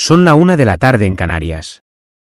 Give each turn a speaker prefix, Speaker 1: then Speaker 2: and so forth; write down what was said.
Speaker 1: Son la una de la tarde en Canarias.